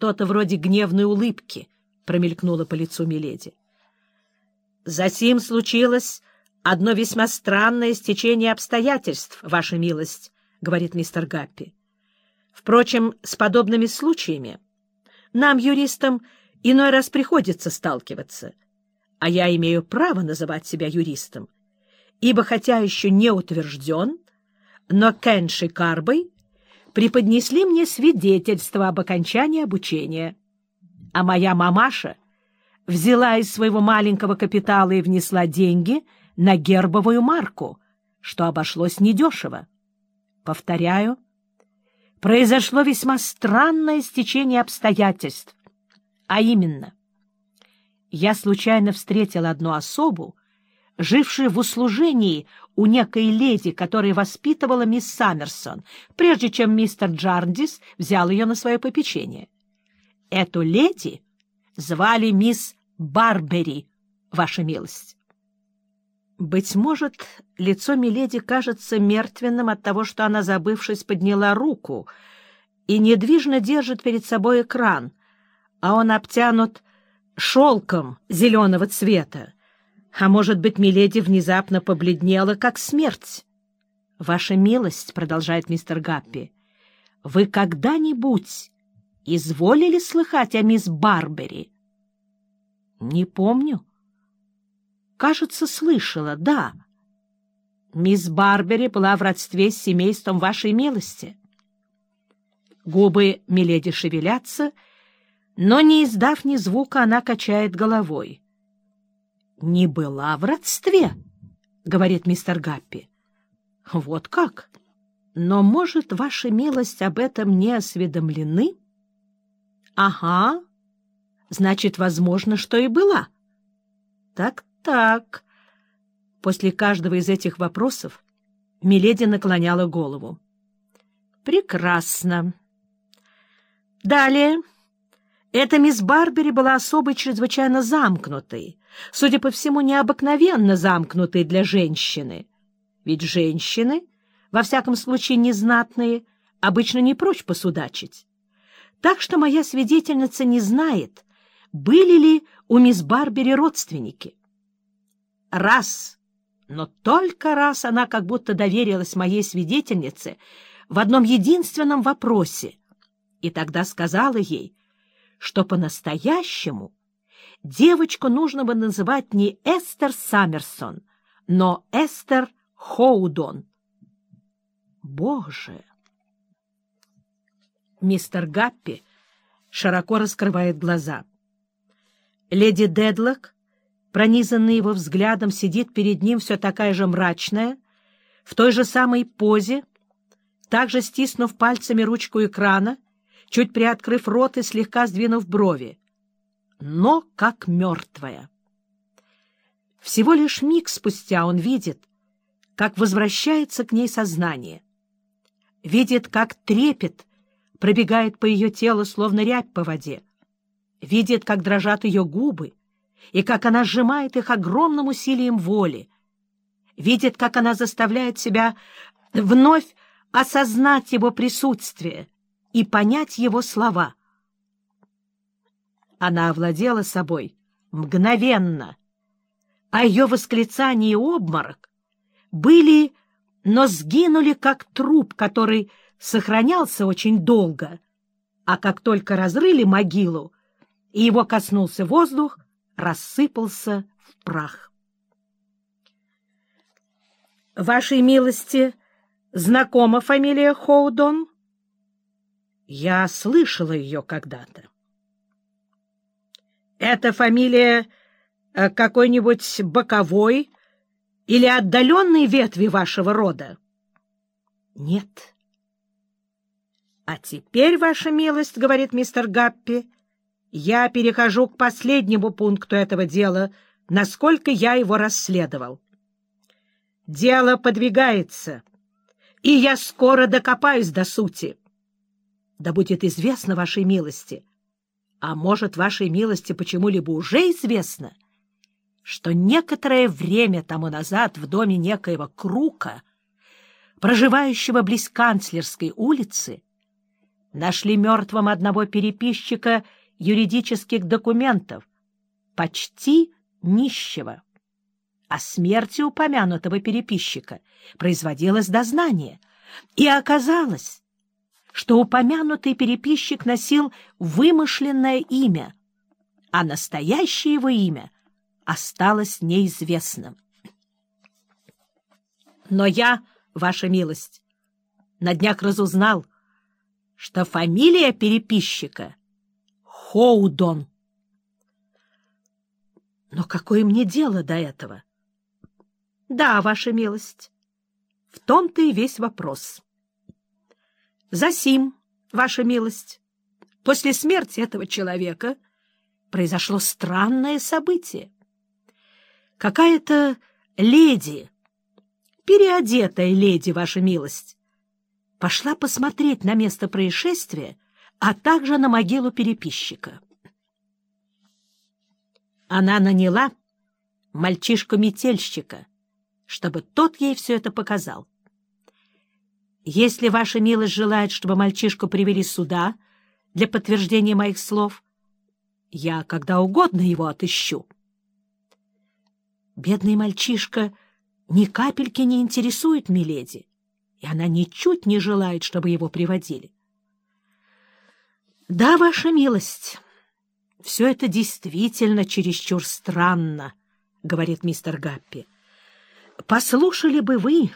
что-то вроде гневной улыбки промелькнуло по лицу Миледи. Затем случилось одно весьма странное стечение обстоятельств, Ваша милость, — говорит мистер Гаппи. Впрочем, с подобными случаями нам, юристам, иной раз приходится сталкиваться, а я имею право называть себя юристом, ибо хотя еще не утвержден, но Кенши Карбой преподнесли мне свидетельство об окончании обучения, а моя мамаша взяла из своего маленького капитала и внесла деньги на гербовую марку, что обошлось недешево. Повторяю, произошло весьма странное стечение обстоятельств, а именно, я случайно встретил одну особу, жившую в услужении у некой леди, которая воспитывала мисс Саммерсон, прежде чем мистер Джарндис взял ее на свое попечение. Эту леди звали мисс Барбери, ваша милость. Быть может, лицо Миледи кажется мертвенным от того, что она, забывшись, подняла руку и недвижно держит перед собой экран, а он обтянут шелком зеленого цвета. А может быть, Миледи внезапно побледнела, как смерть. — Ваша милость, — продолжает мистер Гаппи, — вы когда-нибудь изволили слыхать о мисс Барбери? — Не помню. — Кажется, слышала, да. Мисс Барбери была в родстве с семейством вашей милости. Губы Миледи шевелятся, но, не издав ни звука, она качает головой. — Не была в родстве, — говорит мистер Гаппи. — Вот как? Но, может, ваша милость об этом не осведомлены? —— Ага. Значит, возможно, что и была. Так-так. После каждого из этих вопросов Миледи наклоняла голову. Прекрасно. Далее. Эта мисс Барбери была особой чрезвычайно замкнутой, судя по всему, необыкновенно замкнутой для женщины. Ведь женщины, во всяком случае незнатные, обычно не прочь посудачить. Так что моя свидетельница не знает, были ли у мисс Барбери родственники. Раз, но только раз она как будто доверилась моей свидетельнице в одном единственном вопросе, и тогда сказала ей, что по-настоящему девочку нужно бы называть не Эстер Саммерсон, но Эстер Хоудон. Боже! Мистер Гаппи широко раскрывает глаза. Леди Дедлок, пронизанный его взглядом, сидит перед ним все такая же мрачная, в той же самой позе, также стиснув пальцами ручку экрана, чуть приоткрыв рот и слегка сдвинув брови, но как мертвая. Всего лишь миг спустя он видит, как возвращается к ней сознание, видит, как трепет пробегает по ее телу, словно рябь по воде, видит, как дрожат ее губы и как она сжимает их огромным усилием воли, видит, как она заставляет себя вновь осознать его присутствие и понять его слова. Она овладела собой мгновенно, а ее восклицание и обморок были, но сгинули, как труп, который сохранялся очень долго, а как только разрыли могилу, и его коснулся воздух, рассыпался в прах. «Вашей милости знакома фамилия Хоудон?» «Я слышала ее когда-то». «Это фамилия э, какой-нибудь боковой или отдаленной ветви вашего рода?» «Нет». «А теперь, ваша милость, — говорит мистер Гаппи, — я перехожу к последнему пункту этого дела, насколько я его расследовал. Дело подвигается, и я скоро докопаюсь до сути. Да будет известно вашей милости, а может, вашей милости почему-либо уже известно, что некоторое время тому назад в доме некоего Крука, проживающего близ канцлерской улицы, нашли мертвым одного переписчика юридических документов, почти нищего. О смерти упомянутого переписчика производилось дознание, и оказалось, что упомянутый переписчик носил вымышленное имя, а настоящее его имя осталось неизвестным. Но я, ваша милость, на днях разузнал, что фамилия переписчика — Хоудон. Но какое мне дело до этого? Да, ваша милость, в том-то и весь вопрос. Засим, ваша милость, после смерти этого человека произошло странное событие. Какая-то леди, переодетая леди, ваша милость, пошла посмотреть на место происшествия, а также на могилу переписчика. Она наняла мальчишку-метельщика, чтобы тот ей все это показал. Если ваша милость желает, чтобы мальчишку привели сюда для подтверждения моих слов, я когда угодно его отыщу. Бедный мальчишка ни капельки не интересует Миледи и она ничуть не желает, чтобы его приводили. «Да, ваша милость, все это действительно чересчур странно», — говорит мистер Гаппи. «Послушали бы вы,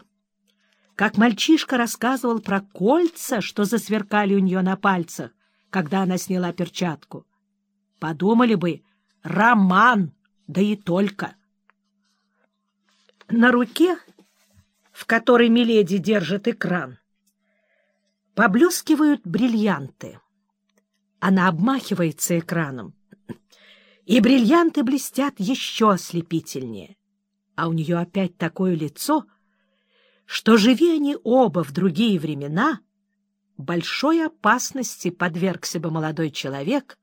как мальчишка рассказывал про кольца, что засверкали у нее на пальцах, когда она сняла перчатку. Подумали бы, роман, да и только». На руке в которой Миледи держит экран, поблескивают бриллианты. Она обмахивается экраном, и бриллианты блестят еще ослепительнее. А у нее опять такое лицо, что, живи они оба в другие времена, большой опасности подвергся бы молодой человек,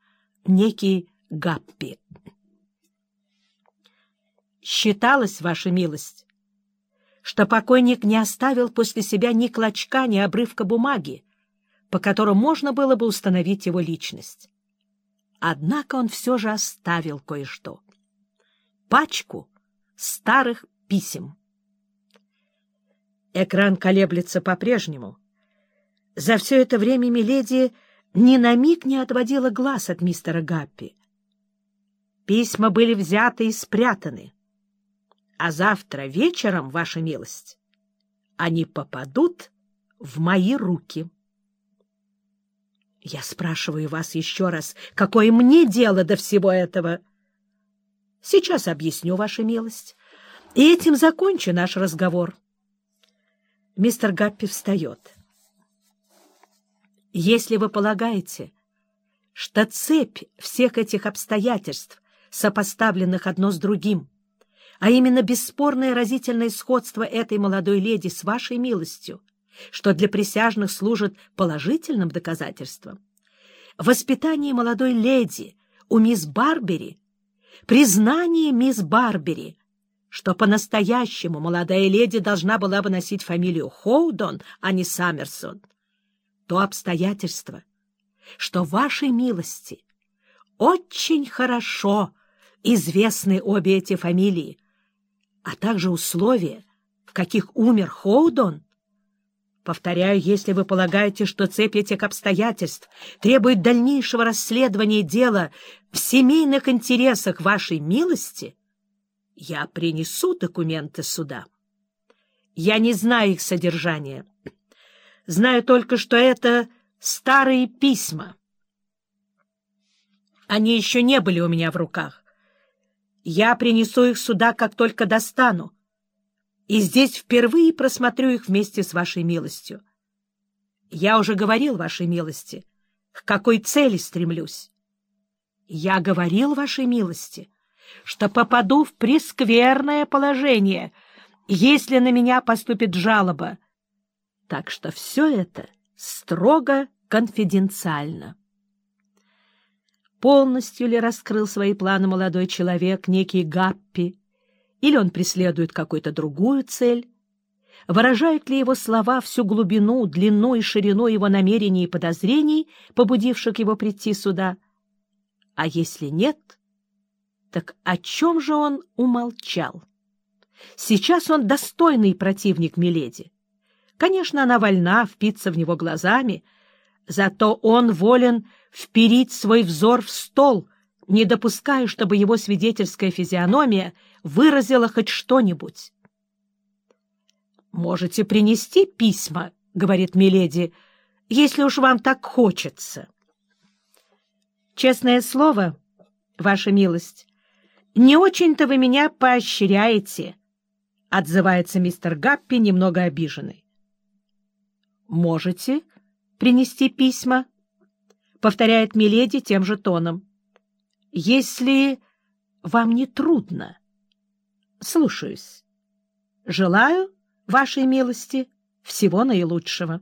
некий Гаппи. Считалось, ваша милость, что покойник не оставил после себя ни клочка, ни обрывка бумаги, по которым можно было бы установить его личность. Однако он все же оставил кое-что. Пачку старых писем. Экран колеблется по-прежнему. За все это время Миледи ни на миг не отводила глаз от мистера Гаппи. Письма были взяты и спрятаны а завтра вечером, ваша милость, они попадут в мои руки. Я спрашиваю вас еще раз, какое мне дело до всего этого? Сейчас объясню, ваша милость, и этим закончу наш разговор. Мистер Гаппи встает. Если вы полагаете, что цепь всех этих обстоятельств, сопоставленных одно с другим, а именно бесспорное разительное сходство этой молодой леди с вашей милостью, что для присяжных служит положительным доказательством. Воспитание молодой леди у мисс Барбери, признание мисс Барбери, что по-настоящему молодая леди должна была бы носить фамилию Хоудон, а не Саммерсон, то обстоятельство, что вашей милости очень хорошо известны обе эти фамилии, а также условия, в каких умер Хоудон. Повторяю, если вы полагаете, что цепь этих обстоятельств требует дальнейшего расследования дела в семейных интересах вашей милости, я принесу документы суда. Я не знаю их содержания. Знаю только, что это старые письма. Они еще не были у меня в руках. Я принесу их сюда, как только достану, и здесь впервые просмотрю их вместе с вашей милостью. Я уже говорил вашей милости, к какой цели стремлюсь. Я говорил вашей милости, что попаду в прескверное положение, если на меня поступит жалоба. Так что все это строго конфиденциально. Полностью ли раскрыл свои планы молодой человек, некий Гаппи, или он преследует какую-то другую цель? выражают ли его слова всю глубину, длину и ширину его намерений и подозрений, побудивших его прийти сюда. А если нет, так о чем же он умолчал? Сейчас он достойный противник Миледи. Конечно, она вольна впиться в него глазами, зато он волен вперить свой взор в стол, не допуская, чтобы его свидетельская физиономия выразила хоть что-нибудь. «Можете принести письма», — говорит Миледи, — «если уж вам так хочется». «Честное слово, ваша милость, не очень-то вы меня поощряете», — отзывается мистер Гаппи, немного обиженный. «Можете принести письма?» — повторяет Миледи тем же тоном. «Если вам не трудно». «Слушаюсь. Желаю вашей милости всего наилучшего.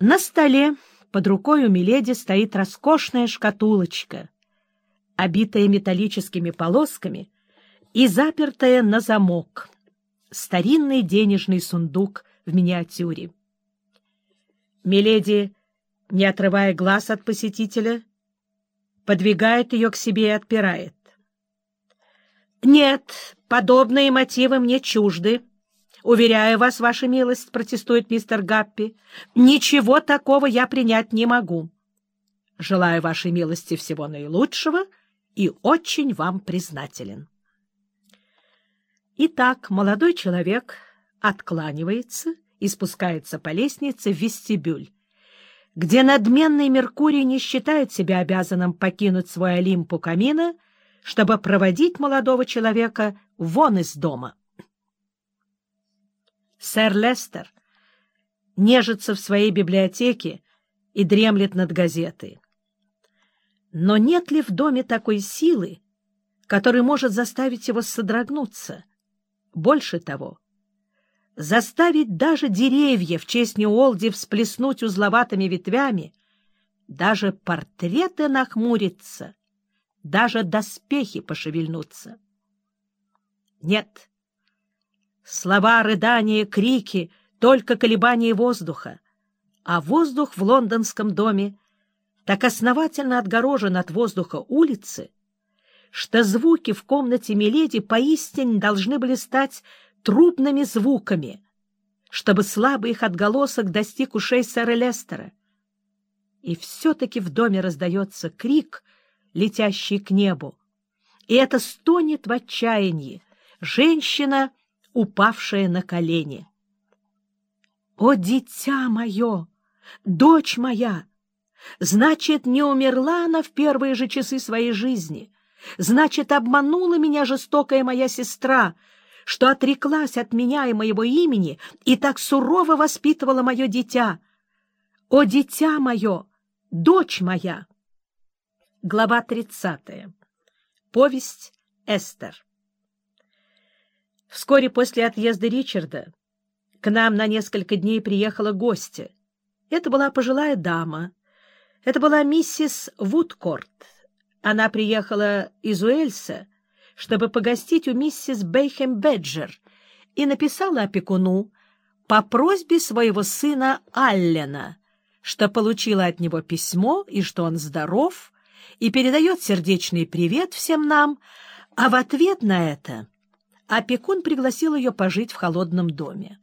На столе под рукой у Миледи стоит роскошная шкатулочка, обитая металлическими полосками и запертая на замок. Старинный денежный сундук в миниатюре. Миледи, не отрывая глаз от посетителя, подвигает ее к себе и отпирает. «Нет, подобные мотивы мне чужды. Уверяю вас, ваша милость, — протестует мистер Гаппи, — ничего такого я принять не могу. Желаю вашей милости всего наилучшего и очень вам признателен». Итак, молодой человек откланивается и спускается по лестнице в вестибюль, где надменный Меркурий не считает себя обязанным покинуть свой Олимп у камина — чтобы проводить молодого человека вон из дома. Сэр Лестер нежится в своей библиотеке и дремлет над газетой. Но нет ли в доме такой силы, которая может заставить его содрогнуться? Больше того, заставить даже деревья в честь Ньюолди всплеснуть узловатыми ветвями, даже портреты нахмуриться — даже доспехи пошевельнутся. Нет. Слова, рыдания, крики — только колебания воздуха, а воздух в лондонском доме так основательно отгорожен от воздуха улицы, что звуки в комнате Миледи поистине должны были стать трудными звуками, чтобы слабый их отголосок достиг ушей сэра Лестера. И все-таки в доме раздается крик — летящий к небу. И это стонет в отчаянии женщина, упавшая на колени. «О, дитя мое! Дочь моя! Значит, не умерла она в первые же часы своей жизни. Значит, обманула меня жестокая моя сестра, что отреклась от меня и моего имени и так сурово воспитывала мое дитя. О, дитя мое! Дочь моя!» Глава 30. Повесть Эстер. Вскоре после отъезда Ричарда к нам на несколько дней приехала гостья. Это была пожилая дама. Это была миссис Вудкорт. Она приехала из Уэльса, чтобы погостить у миссис Бейхем Беджер, и написала опекуну по просьбе своего сына Аллена, что получила от него письмо и что он здоров — и передает сердечный привет всем нам, а в ответ на это опекун пригласил ее пожить в холодном доме.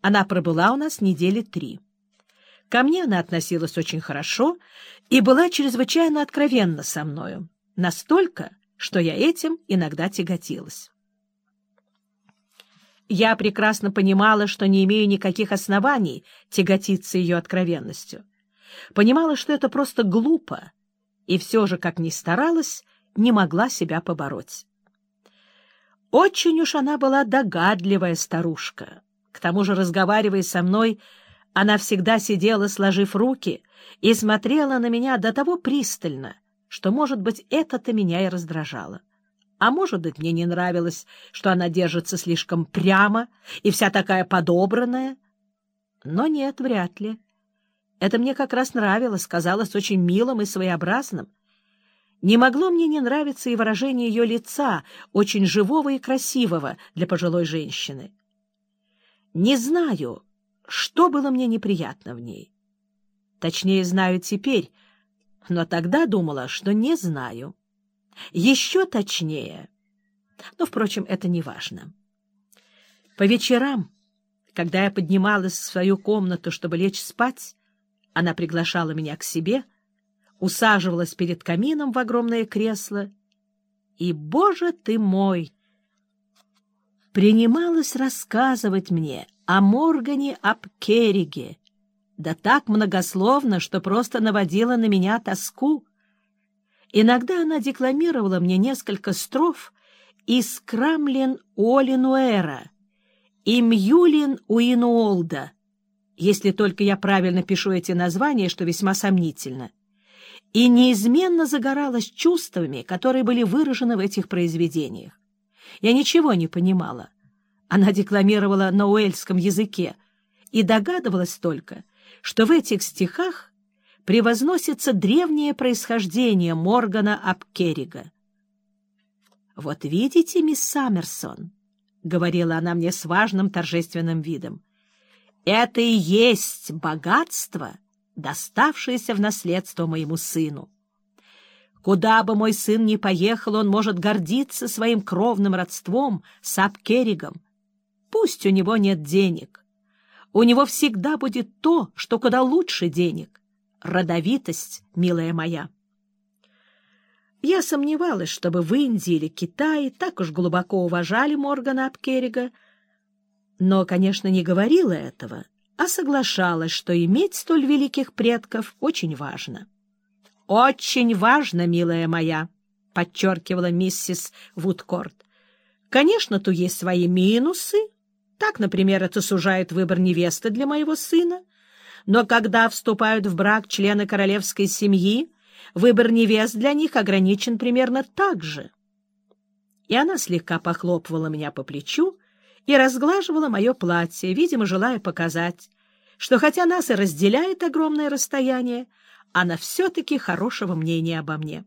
Она пробыла у нас недели три. Ко мне она относилась очень хорошо и была чрезвычайно откровенна со мною, настолько, что я этим иногда тяготилась. Я прекрасно понимала, что не имею никаких оснований тяготиться ее откровенностью. Понимала, что это просто глупо, и все же, как ни старалась, не могла себя побороть. Очень уж она была догадливая старушка. К тому же, разговаривая со мной, она всегда сидела, сложив руки, и смотрела на меня до того пристально, что, может быть, это-то меня и раздражало. А может быть, мне не нравилось, что она держится слишком прямо и вся такая подобранная. Но нет, вряд ли. Это мне как раз нравилось, казалось очень милым и своеобразным. Не могло мне не нравиться и выражение ее лица, очень живого и красивого для пожилой женщины. Не знаю, что было мне неприятно в ней. Точнее, знаю теперь, но тогда думала, что не знаю. Еще точнее, но, впрочем, это не важно. По вечерам, когда я поднималась в свою комнату, чтобы лечь спать, она приглашала меня к себе, усаживалась перед камином в огромное кресло и, боже ты мой, принималась рассказывать мне о Моргане об Керриге, да так многословно, что просто наводила на меня тоску. Иногда она декламировала мне несколько строф из Крамлин Олинуэра и Мьюлин Уинуолда, если только я правильно пишу эти названия, что весьма сомнительно, и неизменно загоралась чувствами, которые были выражены в этих произведениях. Я ничего не понимала. Она декламировала на уэльском языке и догадывалась только, что в этих стихах превозносится древнее происхождение Моргана Апкерига. «Вот видите, мисс Саммерсон», — говорила она мне с важным торжественным видом, — «это и есть богатство, доставшееся в наследство моему сыну. Куда бы мой сын ни поехал, он может гордиться своим кровным родством с Апкеригом. Пусть у него нет денег. У него всегда будет то, что куда лучше денег — родовитость, милая моя». Я сомневалась, чтобы в Индии или Китае так уж глубоко уважали Моргана Апкерига, но, конечно, не говорила этого, а соглашалась, что иметь столь великих предков очень важно. «Очень важно, милая моя», — подчеркивала миссис Вудкорт. «Конечно, тут есть свои минусы. Так, например, это сужает выбор невесты для моего сына. Но когда вступают в брак члены королевской семьи, Выбор невест для них ограничен примерно так же. И она слегка похлопывала меня по плечу и разглаживала мое платье, видимо, желая показать, что хотя нас и разделяет огромное расстояние, она все-таки хорошего мнения обо мне.